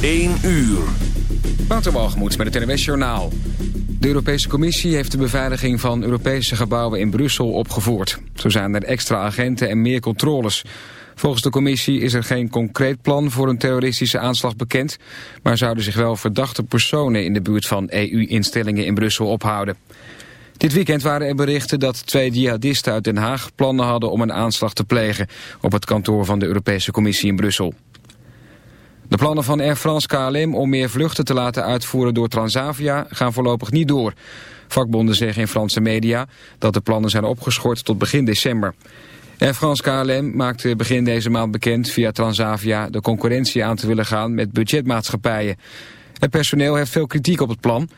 1 uur. Waterwalgemoed met het NWS Journaal. De Europese Commissie heeft de beveiliging van Europese gebouwen in Brussel opgevoerd. Zo zijn er extra agenten en meer controles. Volgens de commissie is er geen concreet plan voor een terroristische aanslag bekend... maar zouden zich wel verdachte personen in de buurt van EU-instellingen in Brussel ophouden. Dit weekend waren er berichten dat twee jihadisten uit Den Haag plannen hadden om een aanslag te plegen op het kantoor van de Europese Commissie in Brussel. De plannen van Air France KLM om meer vluchten te laten uitvoeren door Transavia gaan voorlopig niet door. Vakbonden zeggen in Franse media dat de plannen zijn opgeschort tot begin december. Air France KLM maakte begin deze maand bekend via Transavia de concurrentie aan te willen gaan met budgetmaatschappijen. Het personeel heeft veel kritiek op het plan.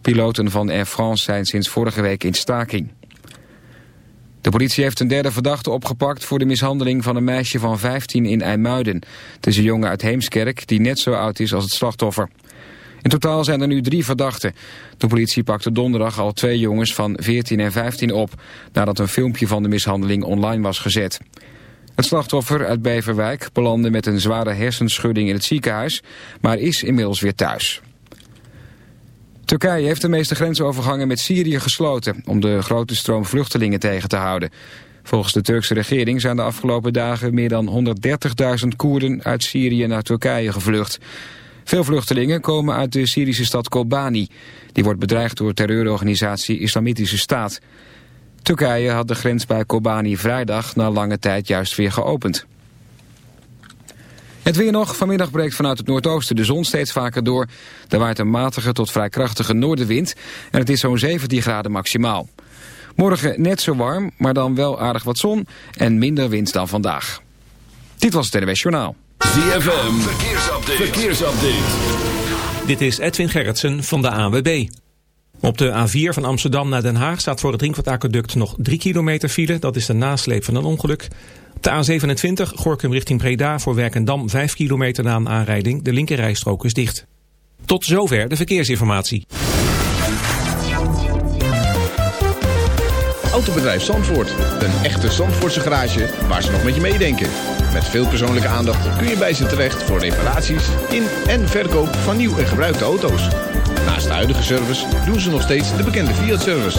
Piloten van Air France zijn sinds vorige week in staking. De politie heeft een derde verdachte opgepakt voor de mishandeling van een meisje van 15 in IJmuiden. Het is een jongen uit Heemskerk die net zo oud is als het slachtoffer. In totaal zijn er nu drie verdachten. De politie pakte donderdag al twee jongens van 14 en 15 op... nadat een filmpje van de mishandeling online was gezet. Het slachtoffer uit Beverwijk belandde met een zware hersenschudding in het ziekenhuis... maar is inmiddels weer thuis. Turkije heeft de meeste grensovergangen met Syrië gesloten... om de grote stroom vluchtelingen tegen te houden. Volgens de Turkse regering zijn de afgelopen dagen... meer dan 130.000 Koerden uit Syrië naar Turkije gevlucht. Veel vluchtelingen komen uit de Syrische stad Kobani. Die wordt bedreigd door terreurorganisatie Islamitische Staat. Turkije had de grens bij Kobani vrijdag na lange tijd juist weer geopend. Het weer nog. Vanmiddag breekt vanuit het noordoosten de zon steeds vaker door. Er waait een matige tot vrij krachtige noordenwind. En het is zo'n 17 graden maximaal. Morgen net zo warm, maar dan wel aardig wat zon en minder wind dan vandaag. Dit was het NWS Journaal. ZFM. Verkeersupdate. Verkeersupdate. Dit is Edwin Gerritsen van de AWB. Op de A4 van Amsterdam naar Den Haag staat voor het Ringvaartaqueduct nog 3 kilometer file. Dat is de nasleep van een ongeluk. De A27 Gorkum richting Breda voor Werkendam 5 kilometer na een aanrijding. De linkerrijstrook is dicht. Tot zover de verkeersinformatie. Autobedrijf Zandvoort. Een echte Zandvoortse garage waar ze nog met je meedenken. Met veel persoonlijke aandacht kun je bij ze terecht voor reparaties in en verkoop van nieuw en gebruikte auto's. Naast de huidige service doen ze nog steeds de bekende Fiat-service.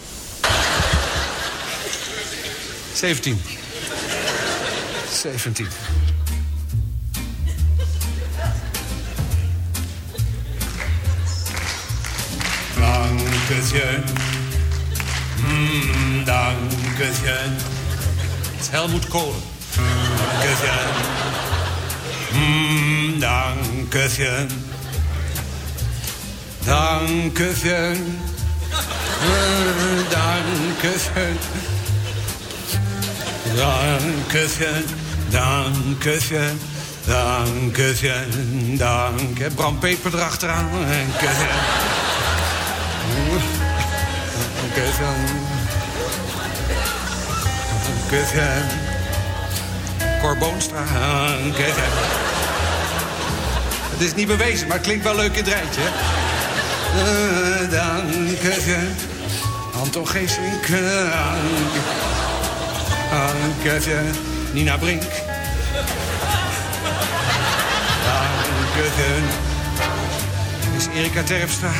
17. 17. Dankeschön. Mm, dankeschön. Het is Helmoet Kolen. Dankeschön. Mm, dankeschön. Dankeschön. Mm, dankeschön. Dankeschön, dankeschön, dankeschön, danke. Bram Peper erachteraan. Dankeschön. Dankeschön. Dankeschön. Cor Het is niet bewezen, maar het klinkt wel leuk in het rijtje. Eh, dankeschön. Anton Geesink. Eh, Dank je, Nina Brink. Dankeschön. Is Erika Terpstra.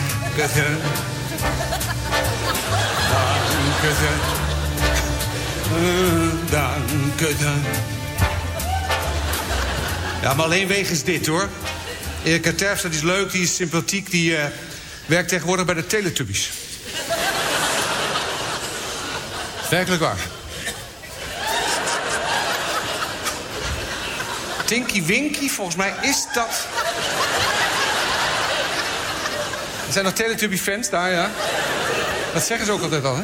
Dank u, Nina. Ja, maar alleen wegens dit, hoor. Erika Terpstra die is leuk, die is sympathiek, die eh, werkt tegenwoordig bij de Teletubbies. Werkelijk waar. Tinky Winky, volgens mij is dat... Er zijn nog Teletubby-fans daar, ja. Dat zeggen ze ook altijd al, hè?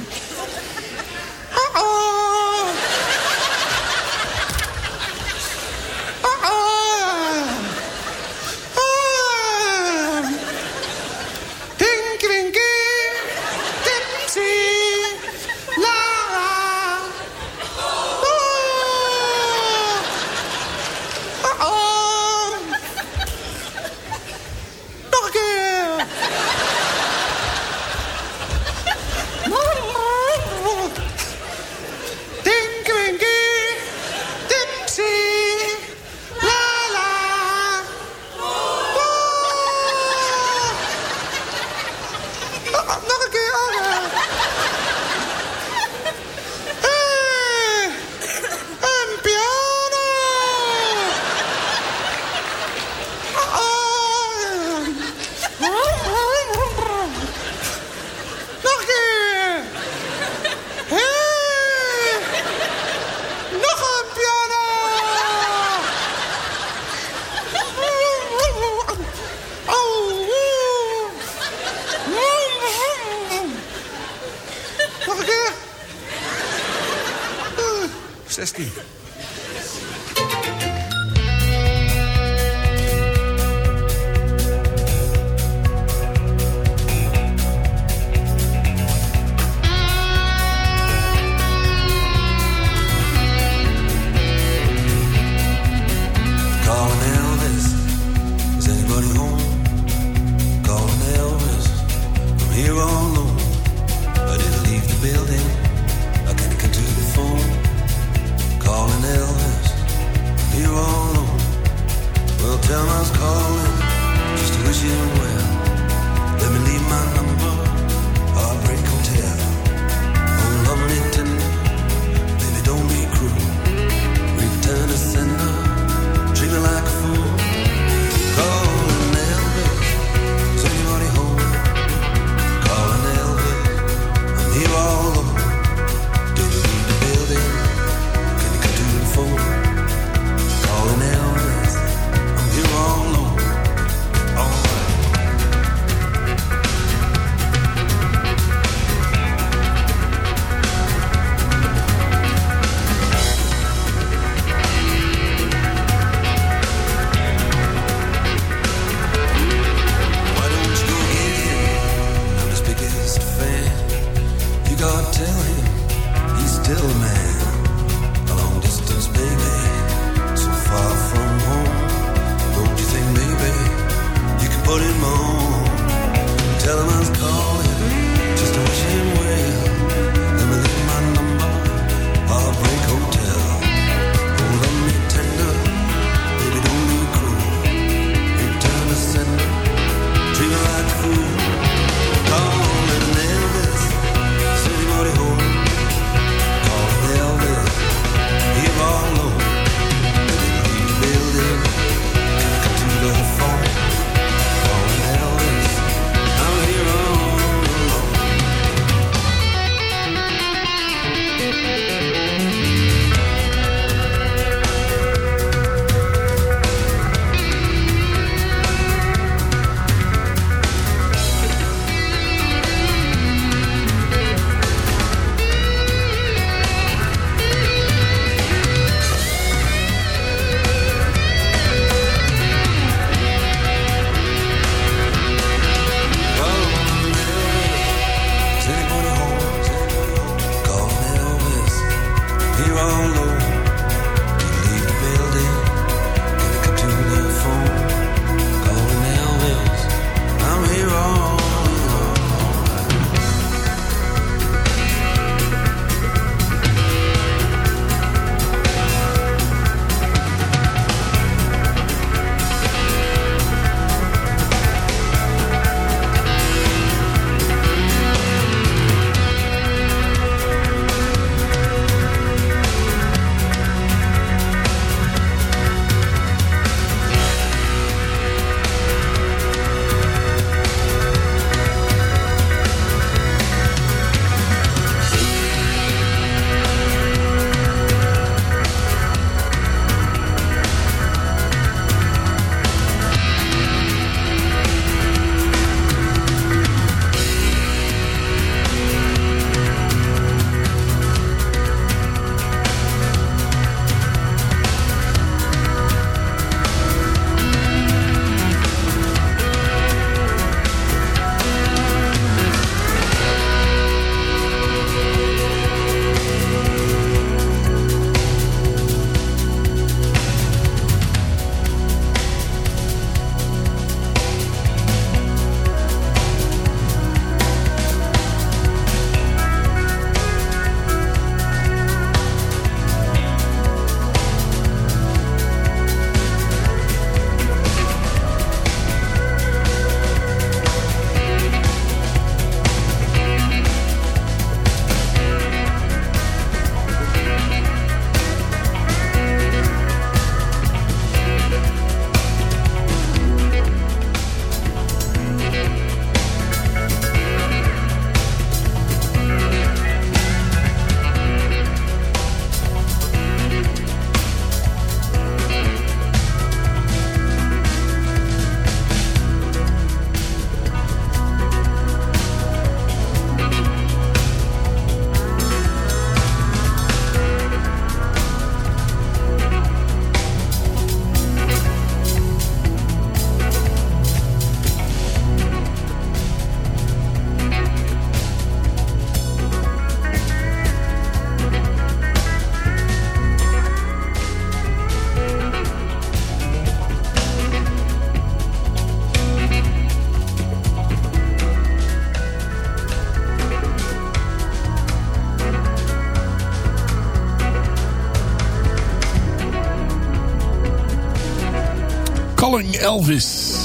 Elvis.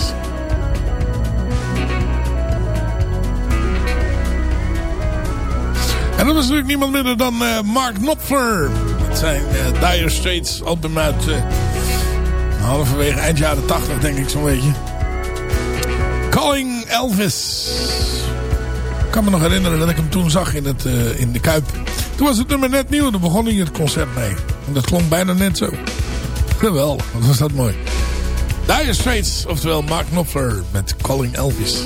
En dat was natuurlijk niemand minder dan eh, Mark Knopfler. Met zijn eh, Dire Straits album uit eh, halverwege eind jaren 80 denk ik zo'n beetje. Calling Elvis. Ik kan me nog herinneren dat ik hem toen zag in, het, in de Kuip. Toen was het nummer net nieuw. Daar begon hij het concert mee. En dat klonk bijna net zo. Geweldig. Wat was dat mooi. Dire Straits, oftewel Mark Knopfler met Calling Elvis.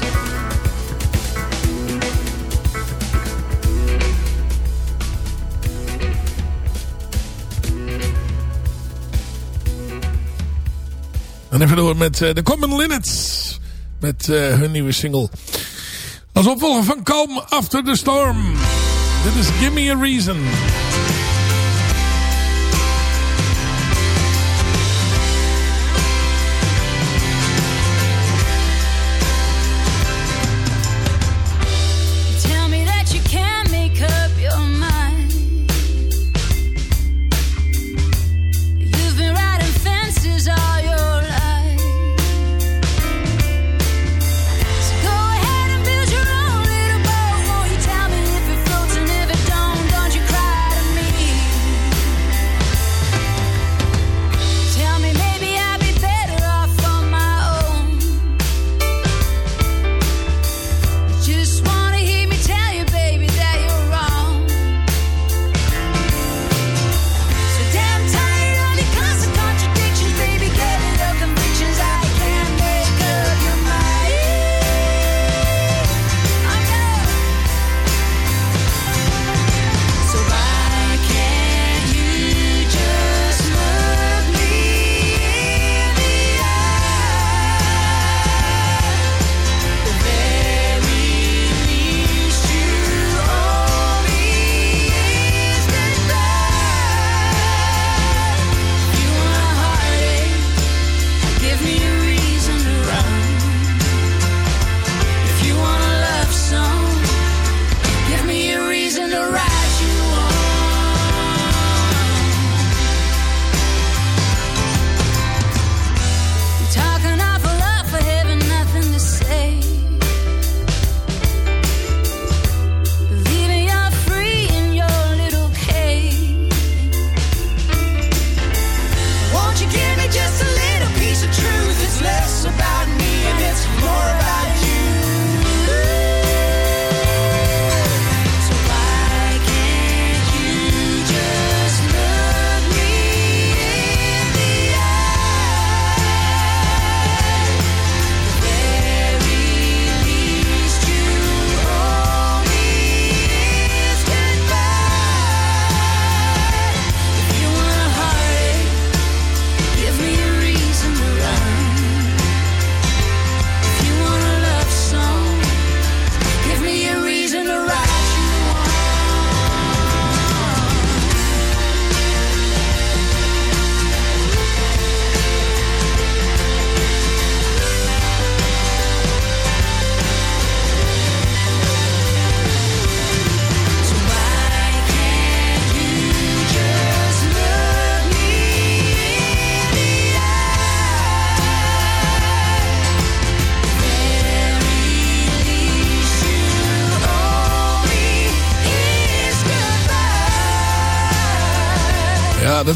En even door met eh, de Common Linnets. Met eh, hun nieuwe single. Als opvolger van Calm After the Storm. Dit is Give Me a Reason.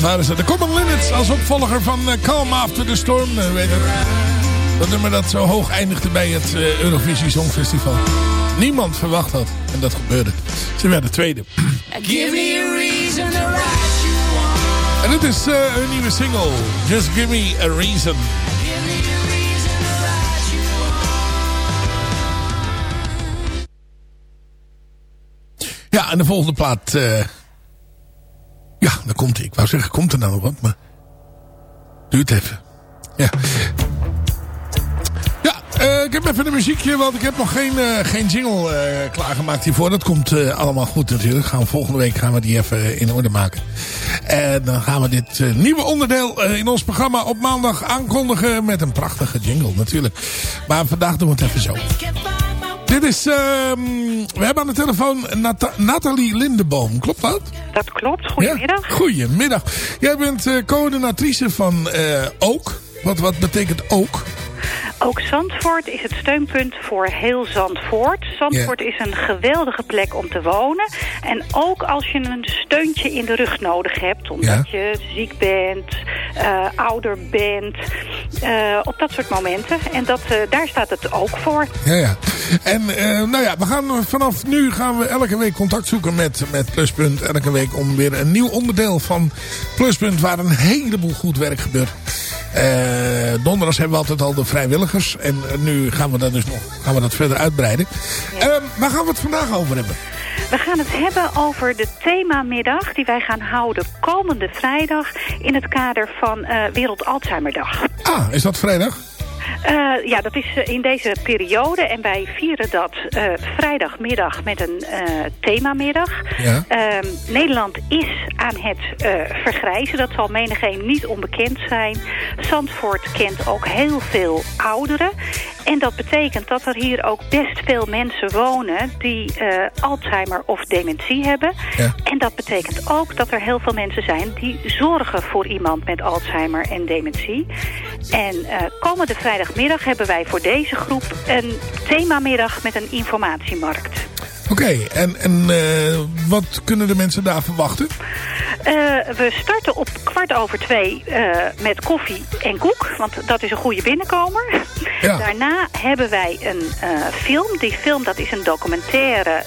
Dat waren ze. De Common Linnets als opvolger van eh, Calm After the Storm. Eh, weet het. Dat nummer dat zo hoog eindigde bij het eh, Eurovisie Songfestival. Niemand verwacht had. En dat gebeurde. Ze werden tweede. Give me a reason to write you. En dit is hun nieuwe single. Just Give Me a Reason. Give me a reason to write you one. Ja, en de volgende plaat... ja, daar komt hij. Ik wou zeggen, komt er nou nog wat, maar... Duurt even. Ja. Ja, eh, ik heb even een muziekje, want ik heb nog geen, eh, geen jingle eh, klaargemaakt hiervoor. Dat komt allemaal goed natuurlijk. Gaan volgende week gaan we die even in orde maken. En dan gaan we dit nieuwe onderdeel in ons programma op maandag aankondigen met een prachtige jingle natuurlijk. Maar vandaag doen we het even zo. Dit is, ehm, we hebben aan de telefoon Nathalie Lindeboom. Klopt dat? Dat klopt. Goedemiddag. Ja, goedemiddag. Jij bent eh, coördinatrice van eh Ook. Wat, wat betekent ook? Ook Zandvoort is het steunpunt voor heel Zandvoort. Zandvoort is een geweldige plek om te wonen. En ook als je een steuntje in de rug nodig hebt... omdat je ziek bent, eh, ouder bent, eh, op dat soort momenten. En dat, eh, daar staat het ook voor. Ja, ja. En nou ja, we gaan vanaf nu gaan we elke week contact zoeken met, met Pluspunt. Elke week om weer een nieuw onderdeel van Pluspunt waar een heleboel goed werk gebeurt. Donderdags hebben we altijd al de vrijwilligers. En eh, nu gaan we dat dus nog gaan we dat verder uitbreiden. Ehm, waar gaan we het vandaag over hebben? We gaan het hebben over de themamiddag die wij gaan houden komende vrijdag... in het kader van eh, Wereld Alzheimerdag. Ah, is dat vrijdag? Eh, ja, dat is eh, in deze periode. En wij vieren dat eh, vrijdagmiddag met een eh, themamiddag. Ja. Ehm, Nederland is aan het vergrijzen. Dat zal menigeen niet onbekend zijn. Zandvoort kent ook heel veel ouderen. En dat betekent dat er hier ook best veel mensen wonen... die Alzheimer of dementie hebben. Ja. En dat betekent ook dat er heel veel mensen zijn... die zorgen voor iemand met Alzheimer en dementie. En komende vrijdagmiddag hebben wij voor deze groep... een themamiddag met een informatiemarkt. Oké, en, en eh, wat kunnen de mensen daar verwachten? Eh, we starten op kwart over twee eh, met koffie en koek, want dat is een goede binnenkomer. Ja. Daarna hebben wij een film. Die film dat is een documentaire,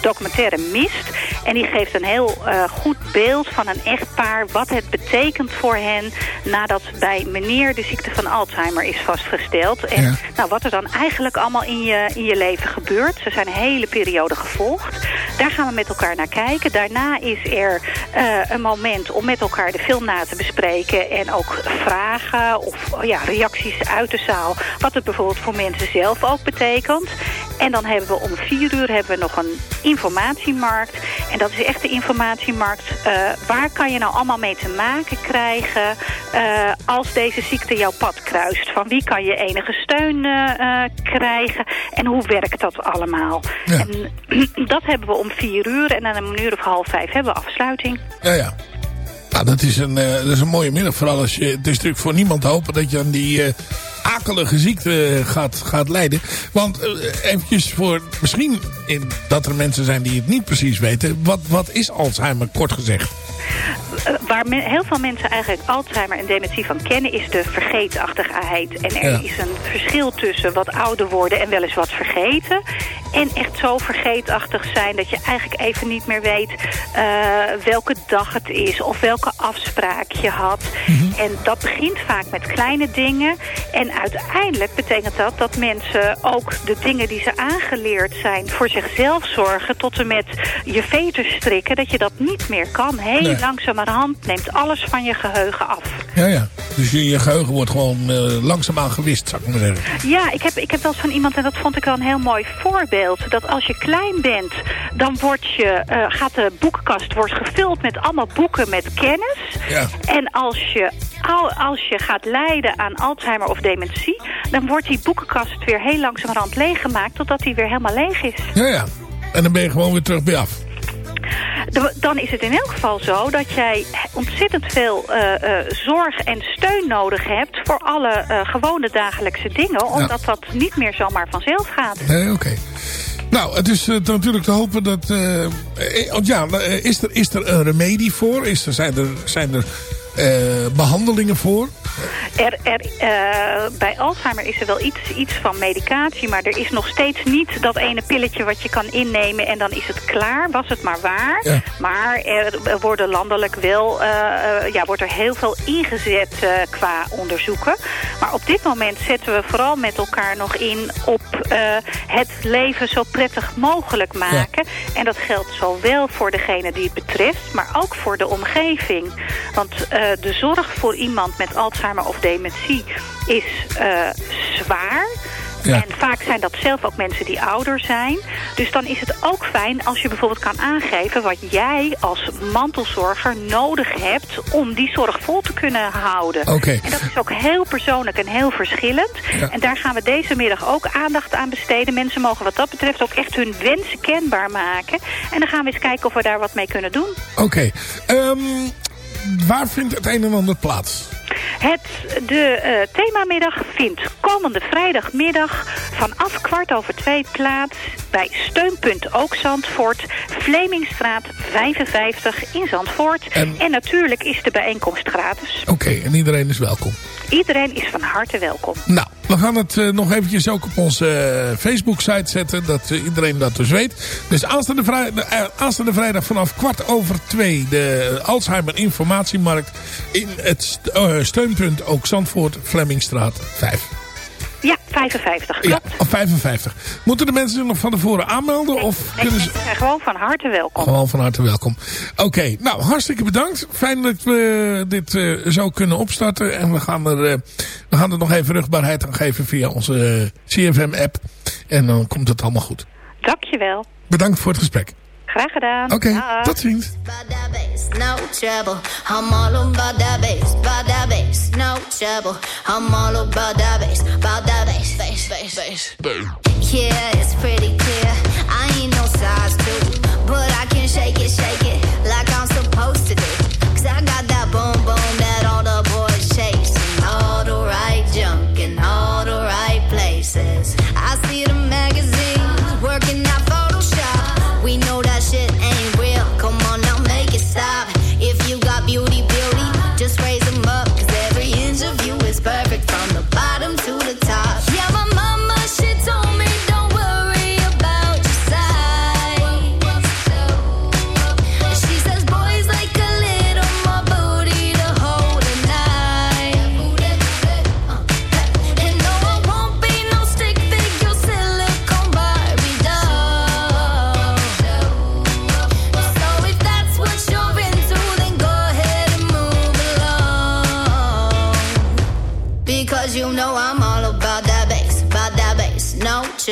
documentaire mist. En die geeft een heel eh, goed beeld van een echtpaar, wat het betekent voor hen nadat bij meneer de ziekte van Alzheimer is vastgesteld. En Ja. nou, wat er dan eigenlijk allemaal in je, in je leven gebeurt. Ze zijn een hele periode gevolgd. Daar gaan we met elkaar naar kijken. Daarna is er eh, een moment om met elkaar de film na te bespreken. En ook vragen of oh ja, reacties uit de zaal. Wat het bijvoorbeeld voor mensen zelf ook betekent. En dan hebben we om vier uur hebben we nog een informatiemarkt. En dat is echt de informatiemarkt. eh, waar kan je nou allemaal mee te maken krijgen eh, als deze ziekte jouw pad kruist? Van wie kan je enige steun eh, krijgen? En hoe werkt dat allemaal? En dat hebben we om vier uur. En dan om een uur of half vijf hebben we afsluiting. Ja, ja. Nou, dat is, een, eh, dat is een mooie middag. Vooral als je, het is natuurlijk voor niemand te hopen dat je aan die eh, akelige ziekte gaat, gaat lijden. Want eh, eventjes voor, misschien in, dat er mensen zijn die het niet precies weten. Wat, wat is Alzheimer, kort gezegd? Waar men- heel veel mensen eigenlijk Alzheimer en dementie van kennen... is de vergeetachtigheid. En er Ja. is een verschil tussen wat ouder worden en wel eens wat vergeten... en echt zo vergeetachtig zijn dat je eigenlijk even niet meer weet... eh, welke dag het is of welke afspraak je had. En dat begint vaak met kleine dingen. En uiteindelijk betekent dat dat mensen ook de dingen die ze aangeleerd zijn... voor zichzelf zorgen tot en met je veters strikken... dat je dat niet meer kan. Heel Langzamerhand neemt alles van je geheugen af. Ja, ja. Dus je, je geheugen wordt gewoon eh, langzaamaan gewist, zou ik maar zeggen. Ja, ik heb, ik heb wel eens van iemand, en dat vond ik wel een heel mooi voorbeeld... dat als je klein bent, dan wordt je, eh, gaat de boekenkast wordt gevuld met allemaal boeken met kennis. Ja. En als je, al- als je gaat lijden aan Alzheimer of dementie... dan wordt die boekenkast weer heel langzamerhand leeggemaakt... totdat die weer helemaal leeg is. Ja, ja. En dan ben je gewoon weer terug bij af. Dan is het in elk geval zo dat jij ontzettend veel eh, eh, zorg en steun nodig hebt... voor alle eh, gewone dagelijkse dingen, omdat dat niet meer zomaar vanzelf gaat. Nee, oké. Nou, het is natuurlijk te hopen dat... ja, is er, is er een remedie voor? Is er, zijn er, zijn er behandelingen voor? Er, er, eh, bij Alzheimer is er wel iets, iets van medicatie, maar er is nog steeds niet dat ene pilletje wat je kan innemen en dan is het klaar. Was het maar waar. Ja. Maar er, worden landelijk wel, eh, eh, ja, wordt er heel veel ingezet eh, qua onderzoeken. Maar op dit moment zetten we vooral met elkaar nog in op eh, het leven zo prettig mogelijk maken. En dat geldt zowel voor degene die het betreft, maar ook voor de omgeving. Want eh, de zorg voor iemand met Alzheimer of dementie is eh, zwaar. Ja. En vaak zijn dat zelf ook mensen die ouder zijn. Dus dan is het ook fijn als je bijvoorbeeld kan aangeven... wat jij als mantelzorger nodig hebt om die zorg vol te kunnen houden. En dat is ook heel persoonlijk en heel verschillend. Ja. En daar gaan we deze middag ook aandacht aan besteden. Mensen mogen wat dat betreft ook echt hun wensen kenbaar maken. En dan gaan we eens kijken of we daar wat mee kunnen doen. Oké. Ehm, waar vindt het een en ander plaats? Het, de eh, themamiddag vindt komende vrijdagmiddag vanaf kwart over twee plaats bij Steunpunt Ook Zandvoort, Vlemingstraat 55 in Zandvoort. En- En, natuurlijk is de bijeenkomst gratis. Oké, en iedereen is welkom. Iedereen is van harte welkom. Nou, we gaan het eh, nog eventjes ook op onze eh, Facebook-site zetten. Dat eh, iedereen dat dus weet. Dus aanstaande, vrij, aanstaande vrijdag vanaf kwart over twee. De Alzheimer Informatiemarkt. In het st- steunpunt ook Zandvoort, Flemmingstraat 5. Ja, 55, Ja, klopt. of 55. Moeten de mensen zich nog van tevoren aanmelden? Of Nee, kunnen ze... zijn gewoon van harte welkom. Gewoon van harte welkom. Oké, nou hartstikke bedankt. Fijn dat we dit eh, zo kunnen opstarten. En we gaan, er, eh, we gaan er nog even rugbaarheid aan geven via onze CFM-app. En dan komt het allemaal goed. Dankjewel. Bedankt voor het gesprek. Graag gedaan. Oké, Dag. tot ziens. no trouble. I'm all about that bass, about that bass, no trouble. I'm all about that bass, about that bass, bass, bass, bass. Yeah, it's pretty clear.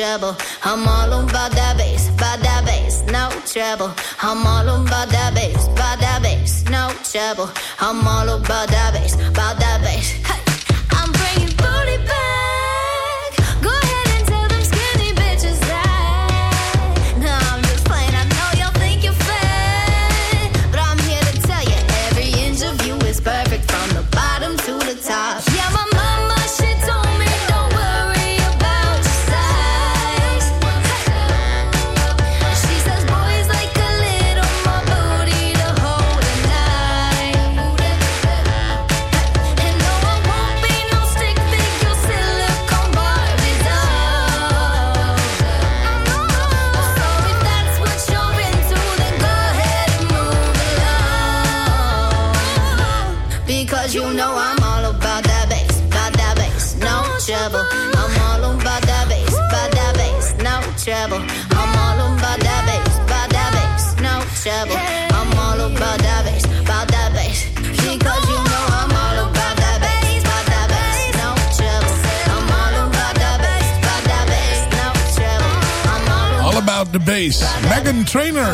No trouble. I'm all about that bass, about that bass, no trouble. I'm all about that bass, about that bass, no trouble. I'm all about that bass, about that bass. About the bass. Megan Trainer.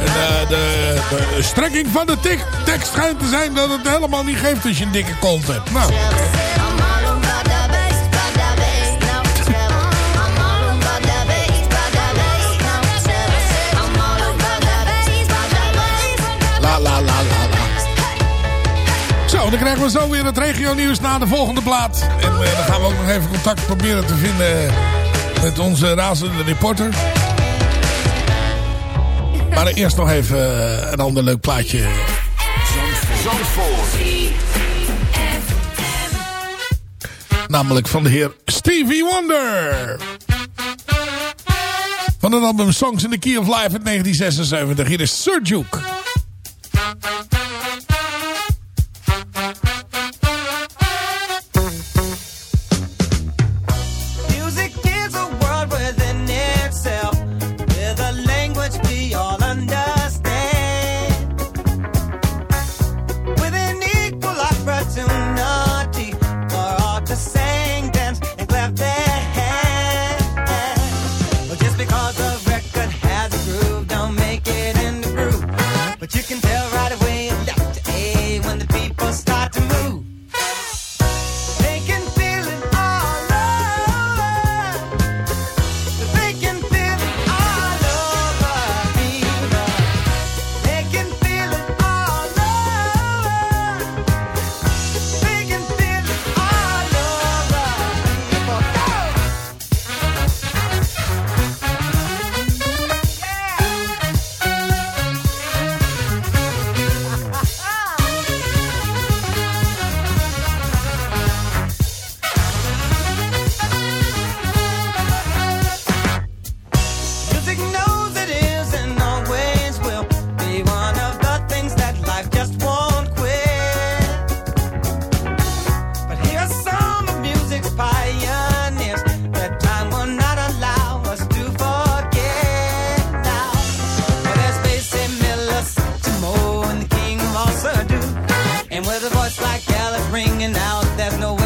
En, eh, de, de strekking van de tekst schijnt te zijn dat het helemaal niet geeft als je een dikke kont hebt. Nou, la. Zo, dan krijgen we zo weer het regio nieuws na de volgende plaat. En eh, dan gaan we ook nog even contact proberen te vinden met onze razende reporter. Maar eerst nog even eh, een ander leuk plaatje. Namelijk van de heer Stevie Wonder. Van het album Songs in the Key of Life uit 1976. Hier is Sir Duke. Ringing out. There's no way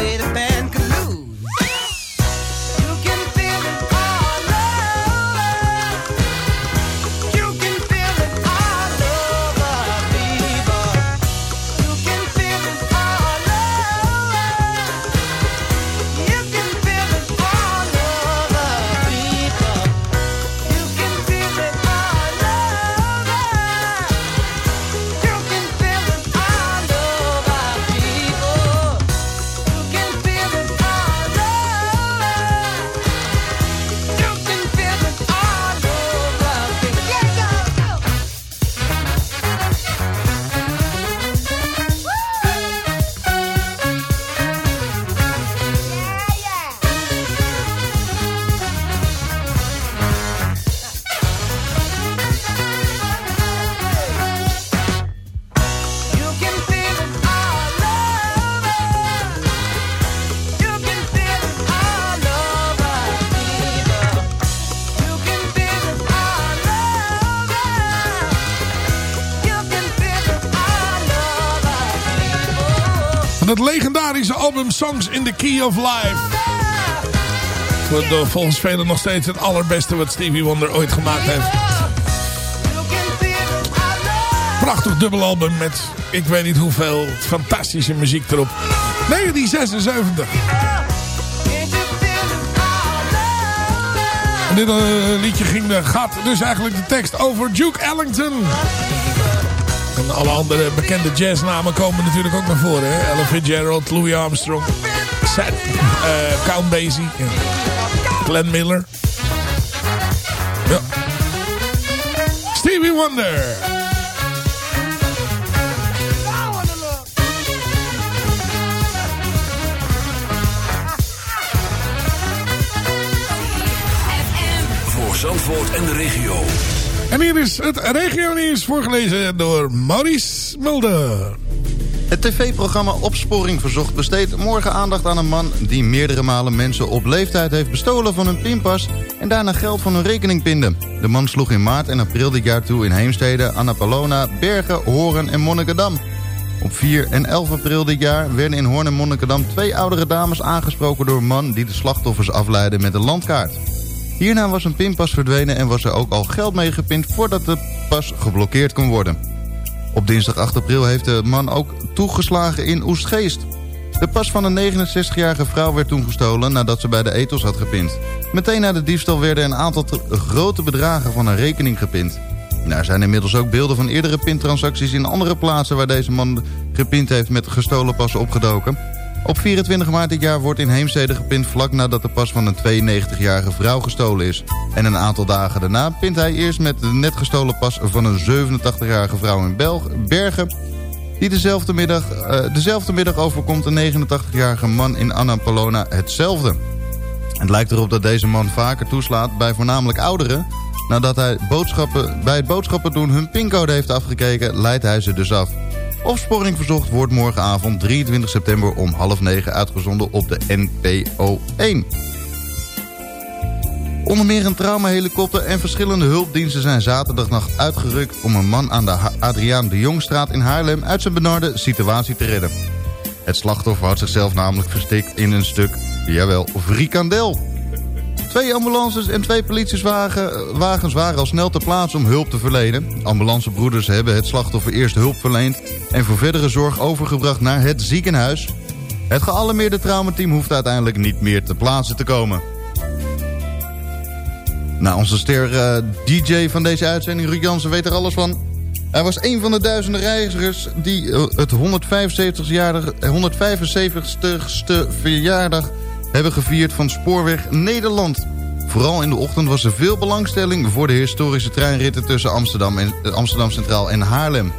Songs in the Key of Life. Door volgens velen nog steeds het allerbeste wat Stevie Wonder ooit gemaakt heeft. Prachtig dubbelalbum met ik weet niet hoeveel fantastische muziek erop. 1976. En dit eh, liedje ging, eh, gaat dus eigenlijk de tekst over Duke Ellington. Alle andere bekende jazznamen komen natuurlijk ook naar voren. Hè? Ella Fitzgerald, Louis Armstrong, Seth, eh, Count Basie. Glenn Miller. Stevie Wonder. Voor Zandvoort en de regio. En hier is het regionieuws voorgelezen door Maurice Mulder. Het tv-programma Opsporing Verzocht besteedt morgen aandacht aan een man... die meerdere malen mensen op leeftijd heeft bestolen van hun pinpas... en daarna geld van hun rekening pinde. De man sloeg in maart en april dit jaar toe in Heemstede, Annapolona, Bergen, Horen en Monnikendam. Op 4 en 11 april dit jaar werden in Hoorn en Monnikendam... twee oudere dames aangesproken door een man... die de slachtoffers afleidde met een landkaart. Hierna was een pinpas verdwenen en was er ook al geld mee gepind... voordat de pas geblokkeerd kon worden. Op dinsdag 8 april heeft de man ook toegeslagen in Oestgeest. De pas van een 69-jarige vrouw werd toen gestolen nadat ze bij de ethos had gepind. Meteen na de diefstal werden een aantal te- grote bedragen van een rekening gepind. Er zijn inmiddels ook beelden van eerdere pintransacties in andere plaatsen... waar deze man gepind heeft met gestolen passen opgedoken. Op 24 maart dit jaar wordt in Heemstede gepind vlak nadat de pas van een 92-jarige vrouw gestolen is. En een aantal dagen daarna pint hij eerst met de net gestolen pas van een 87-jarige vrouw in Belg Bergen... Die dezelfde middag, eh, dezelfde middag overkomt een 89-jarige man in Annapolona hetzelfde. Het lijkt erop dat deze man vaker toeslaat bij voornamelijk ouderen. Nadat hij boodschappen, bij het boodschappen doen hun pincode heeft afgekeken, leidt hij ze dus af. Opsporing verzocht wordt morgenavond 23 september om half negen uitgezonden op de NPO 1. Onder meer een traumahelikopter en verschillende hulpdiensten zijn zaterdagnacht uitgerukt... om een man aan de Adriaan de Jongstraat in Haarlem uit zijn benarde situatie te redden. Het slachtoffer had zichzelf namelijk verstikt in een stuk, jawel, frikandel. Twee ambulances en twee politiewagens waren al snel ter plaatse om hulp te verlenen. Ambulancebroeders hebben het slachtoffer eerst hulp verleend... en voor verdere zorg overgebracht naar het ziekenhuis. Het gealarmeerde traumateam hoeft uiteindelijk niet meer te plaatse te komen. Nou, onze ster eh, DJ van deze uitzending, Ruud Jansen, weet er alles van. Hij was een van de duizenden reizigers die eh, het 175-jarige 175ste verjaardag hebben gevierd van Spoorweg Nederland. Vooral in de ochtend was er veel belangstelling voor de historische treinritten tussen Amsterdam, en, eh, Amsterdam Centraal en Haarlem.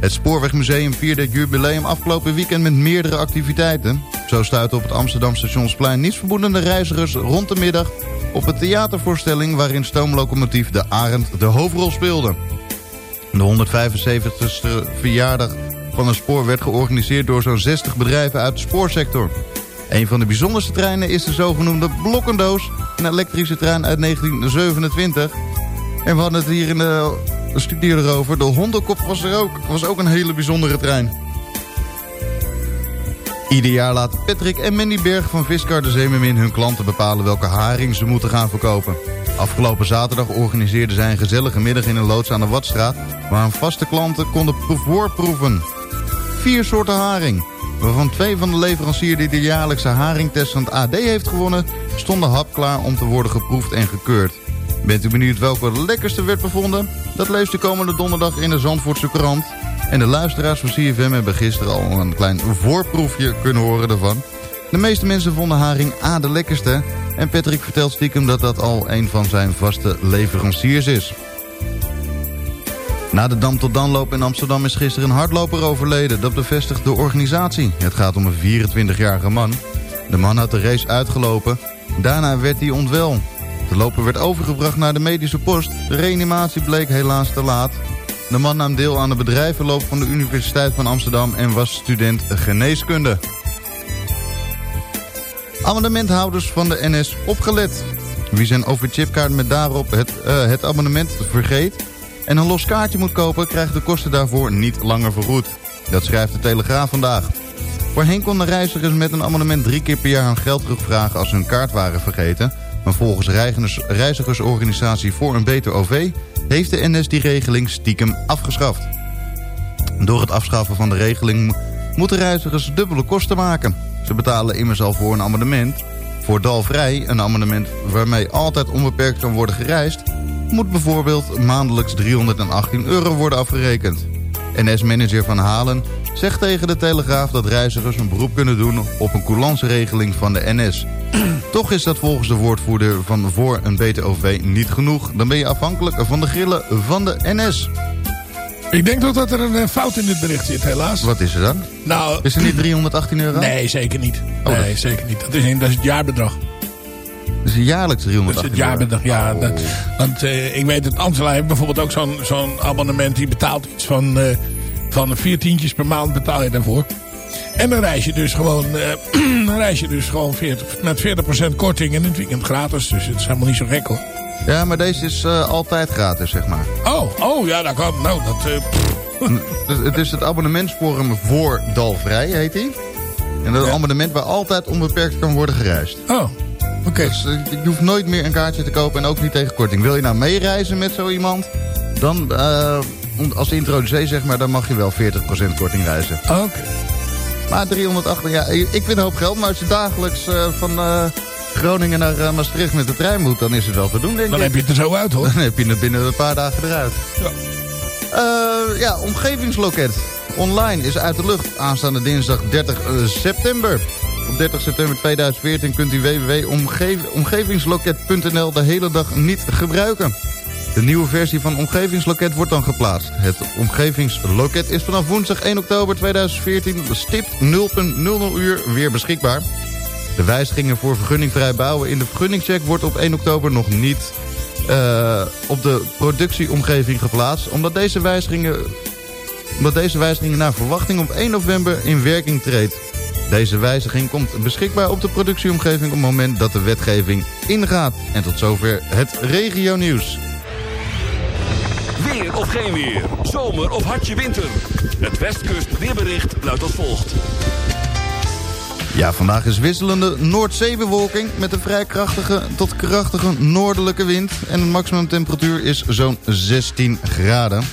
Het Spoorwegmuseum vierde het jubileum afgelopen weekend met meerdere activiteiten. Zo stuiten op het Amsterdam Stationsplein nietsvermoedende reizigers rond de middag op een theatervoorstelling waarin stoomlocomotief De Arend de hoofdrol speelde. De 175ste verjaardag van een spoor werd georganiseerd door zo'n 60 bedrijven uit de spoorsector. Een van de bijzonderste treinen is de zogenoemde Blokkendoos, een elektrische trein uit 1927. En we hadden het hier in de studio erover. De hondenkop was er ook, was ook een hele bijzondere trein. Ieder jaar laten Patrick en Mandy Berg van Viscar de Zeemermin hun klanten bepalen welke haring ze moeten gaan verkopen. Afgelopen zaterdag organiseerden zij een gezellige middag in een loods aan de Watstraat... waar vaste klanten konden voorproeven. Vier soorten haring, waarvan twee van de leverancier die de jaarlijkse haringtest van het AD heeft gewonnen... stonden hapklaar om te worden geproefd en gekeurd. Bent u benieuwd welke lekkerste werd bevonden? Dat leest u komende donderdag in de Zandvoortse krant. En de luisteraars van CFM hebben gisteren al een klein voorproefje kunnen horen ervan. De meeste mensen vonden haring A de lekkerste. En Patrick vertelt stiekem dat dat al een van zijn vaste leveranciers is. Na de Dam tot Danloop in Amsterdam is gisteren een hardloper overleden. Dat bevestigt de organisatie. Het gaat om een 24-jarige man. De man had de race uitgelopen. Daarna werd hij ontwel. De loper werd overgebracht naar de medische post. De reanimatie bleek helaas te laat. De man nam deel aan de bedrijvenloop van de Universiteit van Amsterdam... en was student geneeskunde. Abonnementhouders van de NS opgelet. Wie zijn overchipkaart met daarop het, eh, het abonnement vergeet... en een los kaartje moet kopen... krijgt de kosten daarvoor niet langer vergoed. Dat schrijft de Telegraaf vandaag. Voorheen konden reizigers met een abonnement drie keer per jaar hun geld terugvragen... als ze hun kaart waren vergeten... Maar volgens reizigersorganisatie Voor een Beter OV... heeft de NS die regeling stiekem afgeschaft. Door het afschaffen van de regeling moeten reizigers dubbele kosten maken. Ze betalen immers al voor een abonnement. Voor Dalvrij, een abonnement waarmee altijd onbeperkt kan worden gereisd... moet bijvoorbeeld maandelijks 318 euro worden afgerekend. NS-manager Van Halen zegt tegen de Telegraaf dat reizigers een beroep kunnen doen op een coulance-regeling van de NS. Toch is dat volgens de woordvoerder van Voor een Beter OV niet genoeg. Dan ben je afhankelijk van de grillen van de NS. Ik denk toch dat er een eh, fout in dit bericht zit, helaas. Wat is er dan? Nou, Is er niet 318 euro? nee, zeker niet. Oh, nee, dat- zeker niet. Dat is, dat is het jaarbedrag. Dat is jaarlijks Dat is 318 het jaarbedrag, ja. Dat, want eh, ik weet dat Angela heeft bijvoorbeeld ook zo'n zo'n abonnement. Die betaalt iets van, eh van vier tientjes per maand betaal je daarvoor. En dan reis je dus gewoon, eh, dan reis je dus gewoon 40, met 40% korting en in het weekend gratis. Dus het is helemaal niet zo gek hoor. Ja, maar deze is altijd gratis, zeg maar. Oh, oh ja, dat kan. Nou, dat... Het is het abonnementsforum voor Dalvrij, heet die. En dat is een abonnement waar altijd onbeperkt kan worden gereisd. oh, oké. Dus eh, je hoeft nooit meer een kaartje te kopen en ook niet tegen korting. Wil je nou meereizen met zo iemand, dan eh, om- als introducee zeg maar, dan mag je wel 40% korting reizen. Oké. Maar 308, ja, ik vind een hoop geld, maar als je dagelijks eh, van eh, Groningen naar eh, Maastricht met de trein moet, dan is het wel te doen, denk Dan ik. heb je het er zo uit hoor. Dan heb je het binnen een paar dagen eruit. Ja. Eh, ja, omgevingsloket. Online is uit de lucht aanstaande dinsdag 30 september. Op 30 september 2014 kunt u www.omgevingsloket.nl de hele dag niet gebruiken. De nieuwe versie van Omgevingsloket wordt dan geplaatst. Het Omgevingsloket is vanaf woensdag 1 oktober 2014 stipt 0.00 uur weer beschikbaar. De wijzigingen voor vergunningvrij bouwen in de vergunningscheck wordt op 1 oktober nog niet eh, op de productieomgeving geplaatst. Omdat deze wijzigingen, omdat deze wijzigingen naar verwachting op 1 november in werking treedt. Deze wijziging komt beschikbaar op de productieomgeving op het moment dat de wetgeving ingaat. En tot zover het regio nieuws. Weer of geen weer. Zomer of hartje winter. Het Westkust weerbericht luidt als volgt. Ja, vandaag is wisselende Noordzeebewolking met een vrij krachtige tot krachtige noordelijke wind. En de maximumtemperatuur is zo'n 16 graden.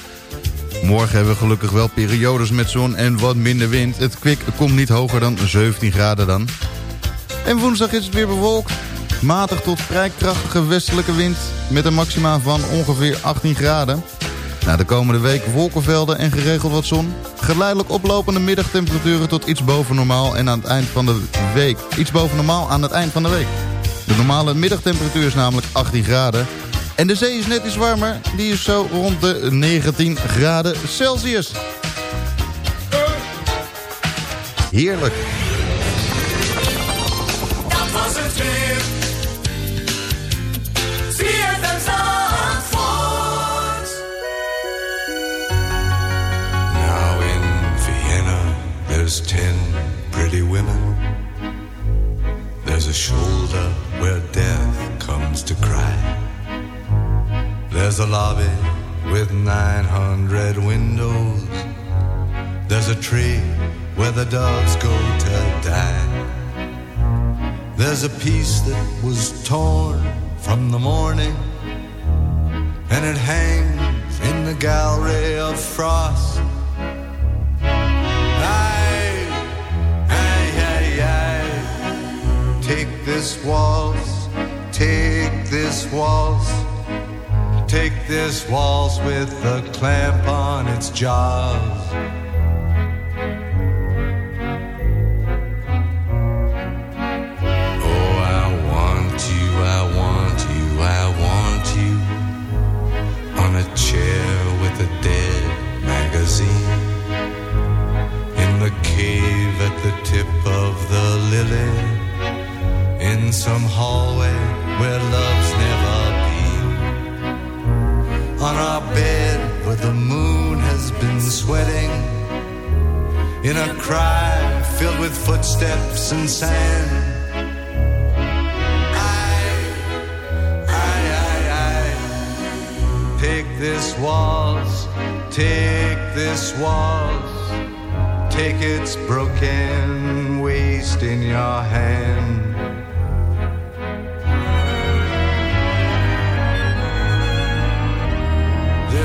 Morgen hebben we gelukkig wel periodes met zon en wat minder wind. Het kwik komt niet hoger dan 17 graden dan. En woensdag is het weer bewolkt. Matig tot vrij krachtige westelijke wind met een maxima van ongeveer 18 graden. Na de komende week wolkenvelden en geregeld wat zon. Geleidelijk oplopende middagtemperaturen tot iets boven normaal en aan het eind van de week. Iets boven normaal aan het eind van de week. De normale middagtemperatuur is namelijk 18 graden. En de zee is net iets warmer. Die is zo rond de 19 graden Celsius. Heerlijk. Dat was het weer. ZFM Zandvoort. Now in Vienna, there's ten pretty women. There's a shoulder where death comes to cry. There's a lobby with 900 windows. There's a tree where the doves go to die. There's a piece that was torn from the morning, and it hangs in the gallery of frost. Take this waltz, take this waltz, take this waltz with a clamp on its jaws. Oh, I want you, I want you, I want you on a chair with a dead magazine in the cave at the tip of the lily in some hallway where love's on our bed where the moon has been sweating. In a cry filled with footsteps and sand. I, I, I, Take this waltz, take this waltz, take its broken waist in your hand.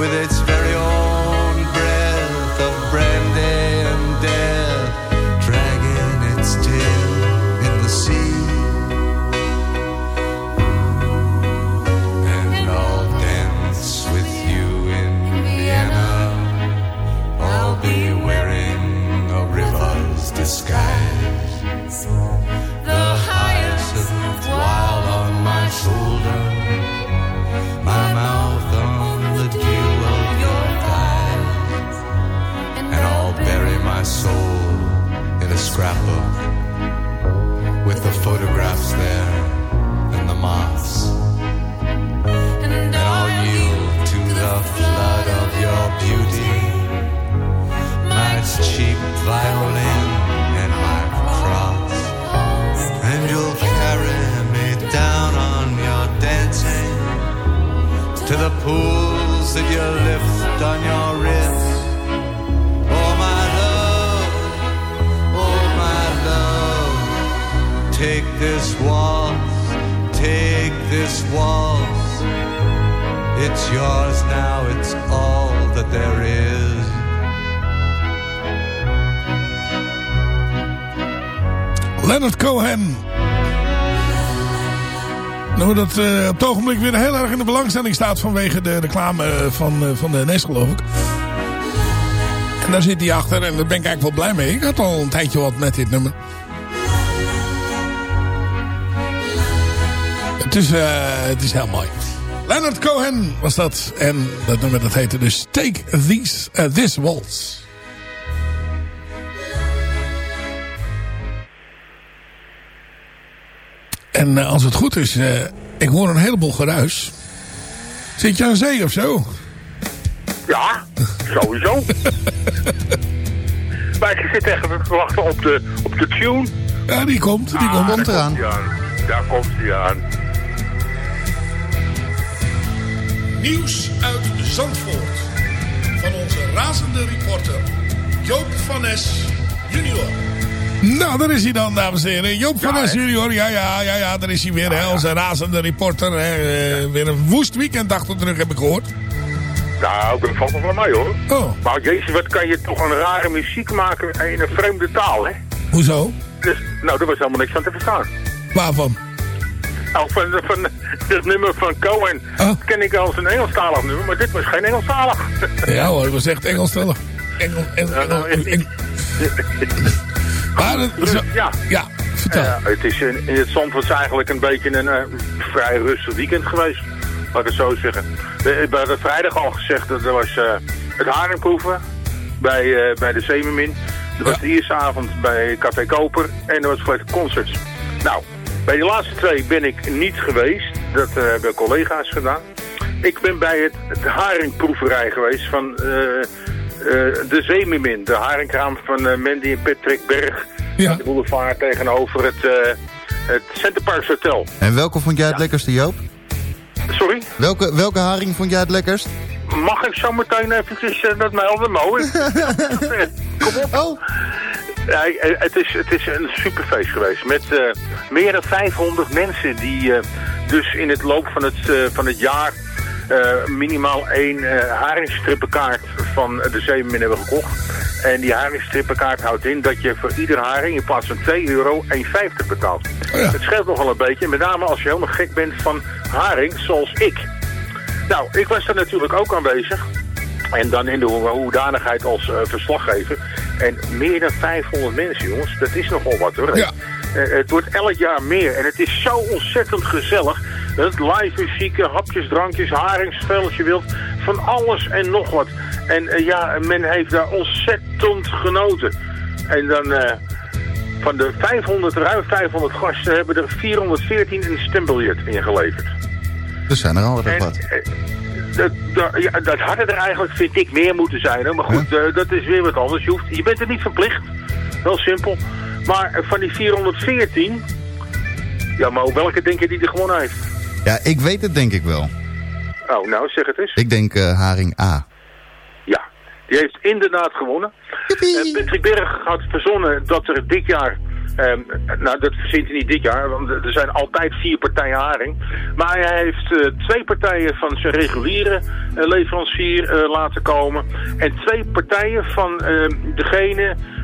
With its very violin and my cross. And you'll carry me down on your dancing to the pools that you lift on your wrist. Oh, my love, oh, my love, take this waltz, take this waltz. It's yours now, it's all that there is. Leonard Cohen. nummer dat eh, op het ogenblik weer heel erg in de belangstelling staat vanwege de reclame eh, van, eh, van de NES geloof ik. En daar zit hij achter en daar ben ik eigenlijk wel blij mee. Ik had al een tijdje wat met dit nummer. Het is, het is heel mooi. Leonard Cohen was dat. En dat nummer dat heette dus Take These, This Waltz. En eh, als het goed is, eh, ik hoor een heleboel geruis. Zit je aan zee of zo? Ja, sowieso. maar ik zit echt te wachten op de, op de tune. Ja, die komt. Die Ah, komt. Komt aan. Daar komt hij aan. Nieuws uit Zandvoort. Van onze razende reporter Joop van Nes junior. Nou, daar is hij dan, dames en heren. Joop van Nes junior. Ja, ja, ja, ja, daar is hij weer. hè, onze razende reporter. Hè. Eh, weer een woest weekend achter de rug, heb ik gehoord. Nou, dat valt nog wel mee hoor. Oh. Maar jezus, wat kan je toch een rare muziek maken in een vreemde taal, hè? Hoezo? Dus, nou, daar was helemaal niks aan te verstaan. Waarvan? Nou, van, van het nummer van Cohen Oh. ken ik als een Engelstalig nummer, maar dit was geen Engelstalig. Ja hoor, ik was echt Engelstalig. Engel, Engel, Engel, Engel- Maar zo- ja. ja, vertel. Ja, het is in, in het Zandvoort eigenlijk een beetje een eh, vrij rustig weekend geweest. Laat ik het zo zeggen. We, we hadden vrijdag al gezegd dat er was eh, het haringproeven bij, eh, bij de Zeemermin. Er was de eerste avond bij Café Koper en er was gelijk concerts. Nou, bij die laatste twee ben ik niet geweest. Dat eh, hebben collega's gedaan. Ik ben bij het, het haringproeverij geweest van eh, eh, de Zeemermin. De haringkraam van eh, Mandy en Patrick Berg. Ja. De boulevard tegenover het, eh het Centerparks Hotel. En welke vond jij het lekkerste, Joop? Sorry? Welke, welke haring vond jij het lekkerst? Mag ik zo meteen eventjes uh, dat melden, Mo? Kom op. Oh. Ja, eh, het, is, het is een superfeest geweest. Met eh, meer dan 500 mensen die eh, dus in het loop van het, eh, van het jaar eh, minimaal één eh haringstrippenkaart van de Zeemermin hebben gekocht. En die haringstrippenkaart houdt in dat je voor ieder haring in plaats van 2 euro 1,50 betaalt. Het scheelt nogal een beetje, met name als je helemaal gek bent van haring, zoals ik. Nou, ik was er natuurlijk ook aanwezig. En dan in de ho- hoedanigheid als eh, verslaggever. En meer dan 500 mensen, jongens. Dat is nogal wat, hoor. Eh, het wordt elk jaar meer. En het is zo ontzettend gezellig. Het live muziek, eh, hapjes, drankjes, haringsvel als je wilt. Van alles en nog wat. En eh, ja, men heeft daar ontzettend genoten. En dan... eh, van de 500, ruim 500 gasten hebben er 414 een stembiljet ingeleverd. Er zijn er al wat. eh, dat, dat, ja, dat hadden er eigenlijk, vind ik, meer moeten zijn. Hè? Maar goed, eh, dat is weer wat anders. Je, hoeft, je bent er niet verplicht. Wel simpel. Maar van die 414... Ja, maar welke denk je die er gewonnen heeft? Ja, ik weet het denk ik wel. Oh, nou, zeg het eens. Ik denk eh, haring A. Ja, die heeft inderdaad gewonnen. Eh, Patrick Berg had verzonnen dat er dit jaar... ehm, nou, dat verzint hij niet dit jaar, want er zijn altijd vier partijen haring. Maar hij heeft eh, twee partijen van zijn reguliere leverancier laten komen. En twee partijen van ehm, degene de-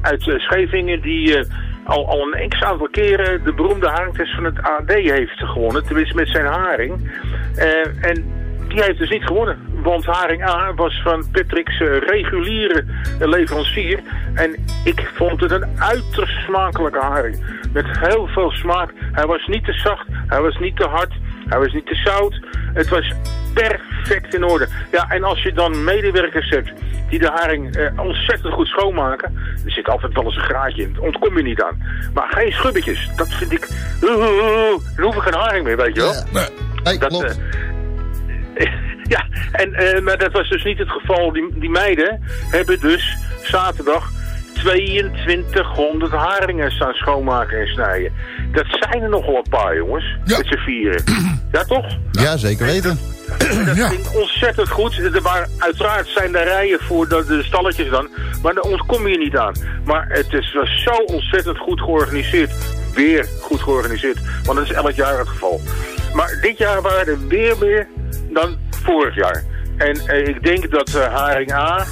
uit eh, Scheveningen die... eh, al, al een x aantal keren de beroemde haringtest van het AD heeft gewonnen. Tenminste met zijn haring. Eh, en die heeft dus niet gewonnen. Want Haring A was van Patrick's eh, reguliere eh, leverancier. En ik vond het een uiterst smakelijke haring. Met heel veel smaak. Hij was niet te zacht, hij was niet te hard, hij was niet te zout. Het was perfect in orde. Ja, en als je dan medewerkers hebt die de haring eh, ontzettend goed schoonmaken... er zit altijd wel eens een graadje in, ontkom je niet aan. Maar geen schubbetjes, dat vind ik... Dan hoef ik geen haring meer, weet je wel. Nee, dat, klopt. eh, ja, en, eh, maar dat was dus niet het geval. Die, die meiden hebben dus zaterdag 2200 haringen staan schoonmaken en snijden. Dat zijn er nogal een paar, jongens. Met z'n vieren. Ja, toch? Ja, zeker weten. Dat ging ontzettend goed. Er waren, uiteraard zijn er rijen voor de, de stalletjes dan. Maar daar ontkom je niet aan. Maar het is, was zo ontzettend goed georganiseerd. Weer goed georganiseerd. Want dat is elk jaar het geval. Maar dit jaar waren er weer meer dan vorig jaar. En eh, ik denk dat eh, Haring A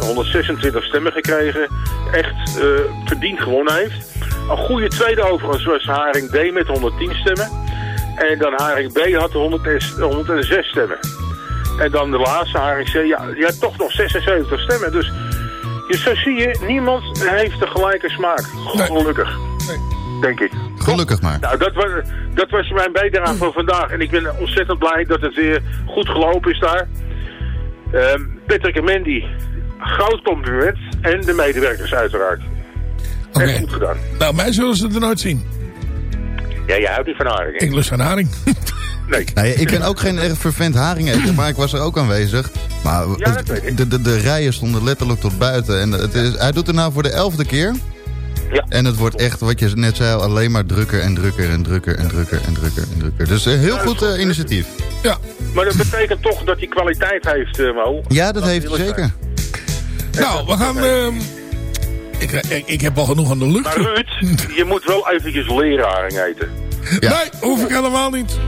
126 stemmen gekregen. Echt eh, verdiend gewonnen heeft. Een goede tweede overigens was Haring D met 110 stemmen. En dan Haring B had 100 en- 106 stemmen. En dan de laatste Haring C, ja, die had toch nog 76 stemmen. Dus je, zo zie je, niemand heeft de gelijke smaak. Gelukkig. Denk ik. Gelukkig maar. Nou, dat was, dat was mijn bijdrage voor vandaag. En ik ben ontzettend blij dat het weer goed gelopen is daar. Ehm, Patrick en Mandy, groot compliment. En de medewerkers uiteraard. Echt goed gedaan. Nou, mij zullen ze er nooit zien. Ja, jij houdt niet van haringen. Ik lust van haring. Nee. Nou ja, ik ben ook geen erg vervent haringeter, maar ik was er ook aanwezig. Maar Ja, de, de, de rijen stonden letterlijk tot buiten. En het is, hij doet het nou voor de elfde keer. Ja. En het wordt echt, wat je net zei, alleen maar drukker en drukker en drukker en drukker en drukker en drukker. Dus een heel goed eh, initiatief. Ja. Maar dat betekent toch dat hij kwaliteit heeft, eh, Mo. Ja, dat heeft hij zeker. Nou, we gaan... ehm, ik, ik, ik heb al genoeg aan de lucht. Maar Ruud, je moet wel eventjes leren haring eten. Nee, hoef ik helemaal niet.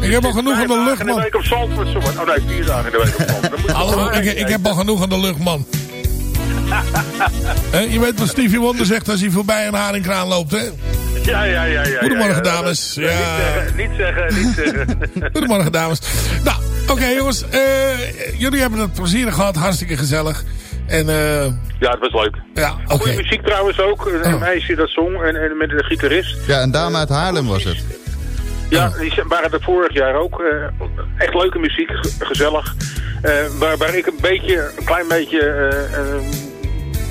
Ik heb al genoeg aan de lucht, In de man. week op Zandvoort, zo. Oh nee, vier dagen in de week op Zandvoort. Dan moet je Hallo, ik, ik heb al genoeg aan de lucht, man. Je weet wat Stevie Wonder zegt als hij voorbij een haringkraan loopt, hè? Ja, ja, ja. ja Goedemorgen, ja, ja. dames. Ja, Ja. Niet zeggen, niet zeggen, niet zeggen. Goedemorgen, dames. Nou, oké, jongens. eh, jullie hebben het plezierig gehad. Hartstikke gezellig. En, eh Ja, het was leuk. ja, muziek trouwens ook. Een Oh. meisje dat zong en, en met de gitarist. Ja, een dame uit Haarlem was het. Ja, die zijn- waren er vorig jaar ook. eh, echt leuke muziek, ge- gezellig. Eh, waar, waar ik een beetje, een klein beetje... eh, eh,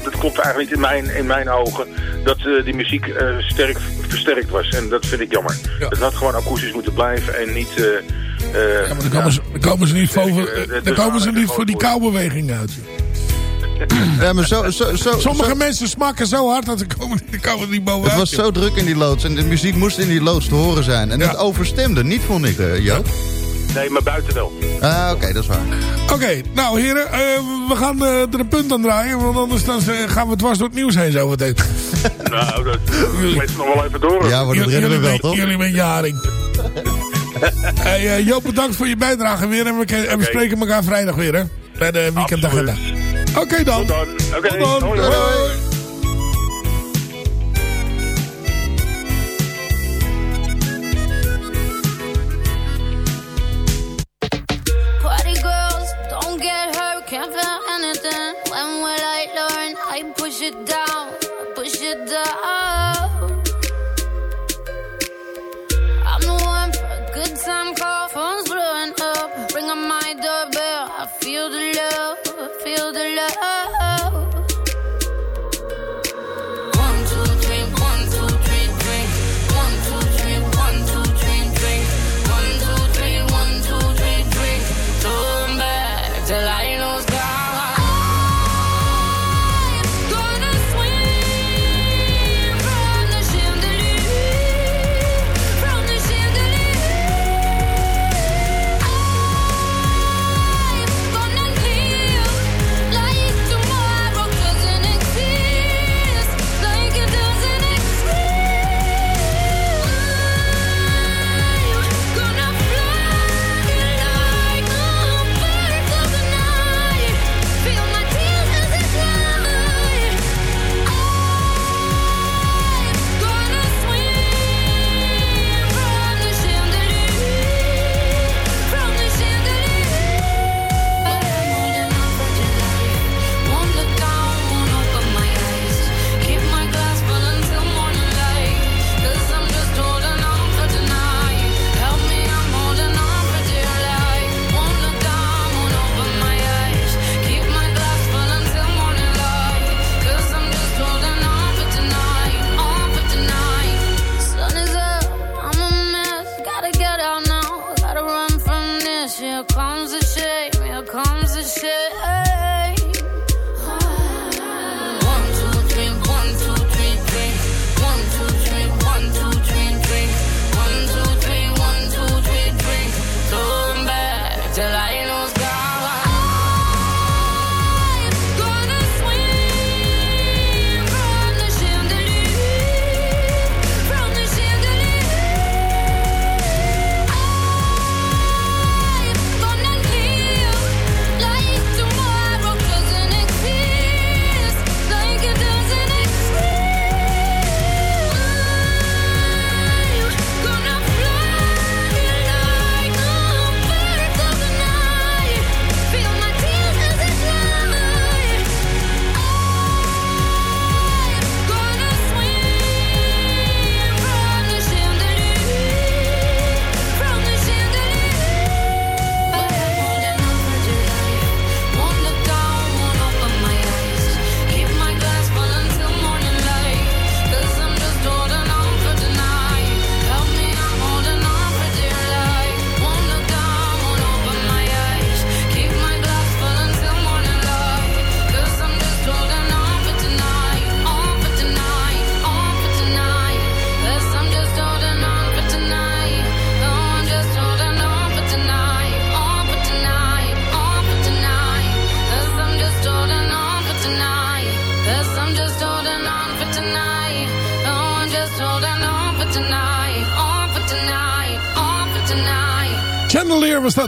dat klopt eigenlijk niet in mijn, in mijn ogen. Dat eh, die muziek eh, sterk versterkt was. En dat vind ik jammer. Het had gewoon akoestisch moeten blijven en niet... eh, eh, Ja, maar dan komen, ze, dan komen ze niet voor, dan komen ze niet voor die koubeweging uit. Ja, maar zo, zo, zo, Sommige zo- mensen smakken zo hard dat ze komen, die komen niet bovenuit. het was zo druk in die loods en de muziek moest in die loods te horen zijn. En het overstemde, niet vond ik, eh, Joop. Nee, maar buiten wel. Ah, oké, dat is waar. Oké, nou heren, eh, we gaan eh, er een punt aan draaien, want anders dan, gaan we dwars door het nieuws heen zo meteen. Nou, dat leest nog wel even door. Ja, maar dat redden we wel, toch? Jullie met je haring. hey, eh, Joop, bedankt voor je bijdrage weer en we, en we spreken elkaar vrijdag weer, hè? Bij de weekendagenda. Oké dan. Tot dan. Oké, hoi, hoi. Comes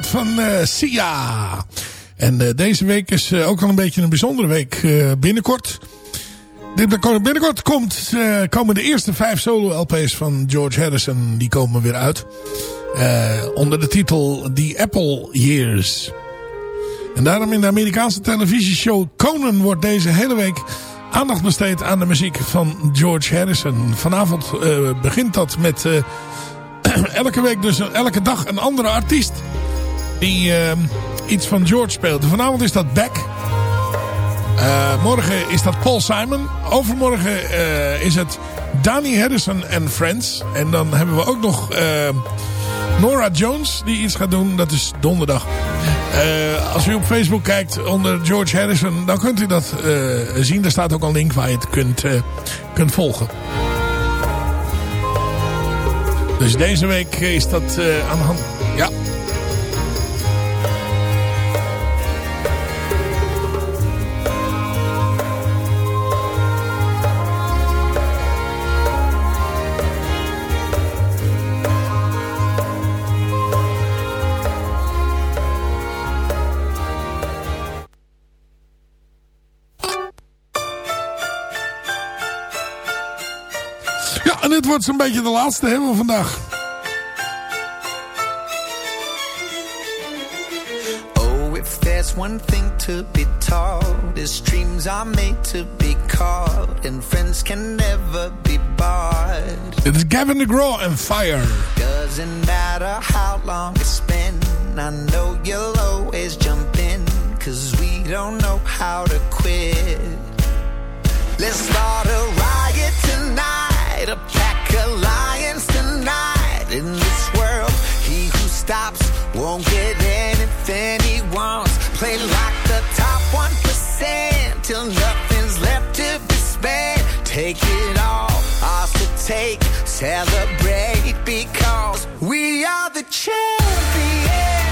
van eh, Sia. En eh, deze week is eh, ook al een beetje een bijzondere week. binnenkort. Binnenkort komt, komen de eerste vijf solo-LP's van George Harrison. Die komen weer uit. Onder de titel The Apple Years. En daarom in de Amerikaanse televisieshow Conan wordt deze hele week aandacht besteed aan de muziek van George Harrison. Vanavond begint dat met elke week dus elke dag een andere artiest die eh, iets van George speelt. Vanavond is dat Beck. Eh, morgen is dat Paul Simon. Overmorgen eh, is het Danny Harrison and Friends. En dan hebben we ook nog eh, Nora Jones die iets gaat doen. Dat is donderdag. Eh, als u op Facebook kijkt onder George Harrison, dan kunt u dat zien. Er staat ook een link waar je het kunt, kunt volgen. Dus deze week is dat aan de hand. Ja. Wordt zo'n beetje de laatste van vandaag. Oh, if there's one thing to be taught, is dreams are made to be caught, and friends can never be bought. Dit is Gavin DeGraw en Fire. Doesn't matter how long it's been, I know you'll always jump in, cause we don't know how to quit. Let's start a riot tonight, a pack alliance tonight. In this world, he who stops won't get anything he wants. Play like the top 1% till nothing's left to be spent. Take it all, ours to take, celebrate because we are the champions.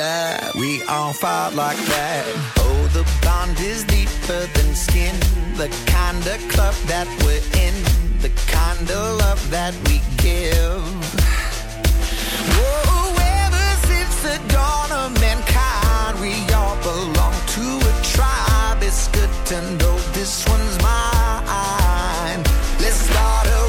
Yeah, we all fight like that. Oh, the bond is deeper than skin. The kind of club that we're in, the kind of love that we give. Whoa, ever since the dawn of mankind, we all belong to a tribe. It's good to know this one's mine. Let's start a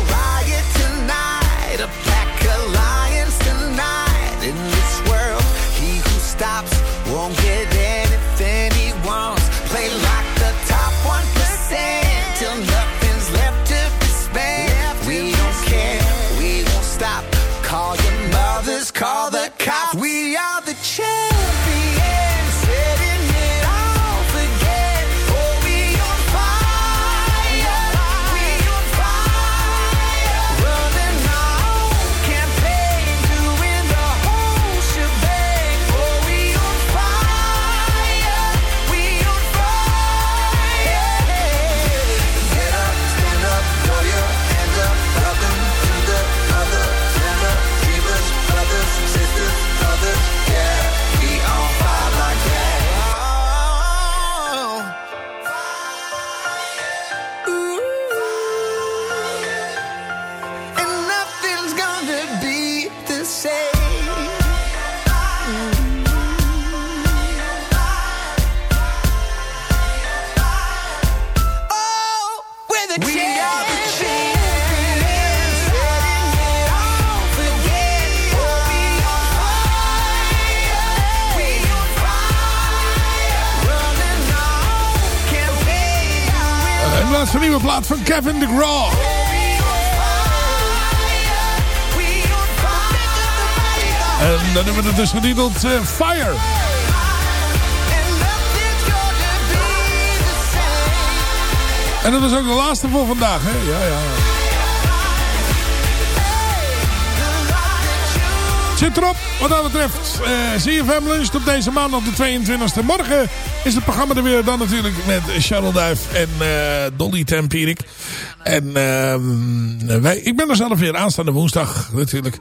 dus getiteld eh, Fire. En dat is ook de laatste voor vandaag, hè? Ja, ja. Zit erop wat dat betreft. eh CFM luncht op deze maandag de 22e. Morgen is het programma er weer dan natuurlijk met Charles Duif en eh, Dolly Tempierik. En ehm, wij, ik ben er zelf weer aanstaande woensdag natuurlijk.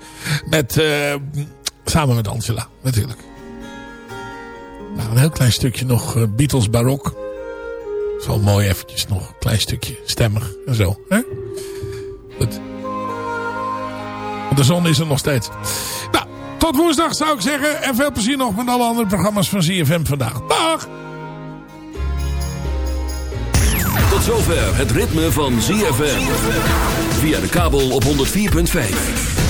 Met, samen met Angela natuurlijk. Nou, een heel klein stukje nog eh, Beatles barok. Zo mooi eventjes nog. Een klein stukje stemmig en zo. Hè? Goed. De zon is er nog steeds. Nou, tot woensdag zou ik zeggen. En veel plezier nog met alle andere programma's van ZFM vandaag. Dag! Tot zover het ritme van ZFM. Via de kabel op 104.5.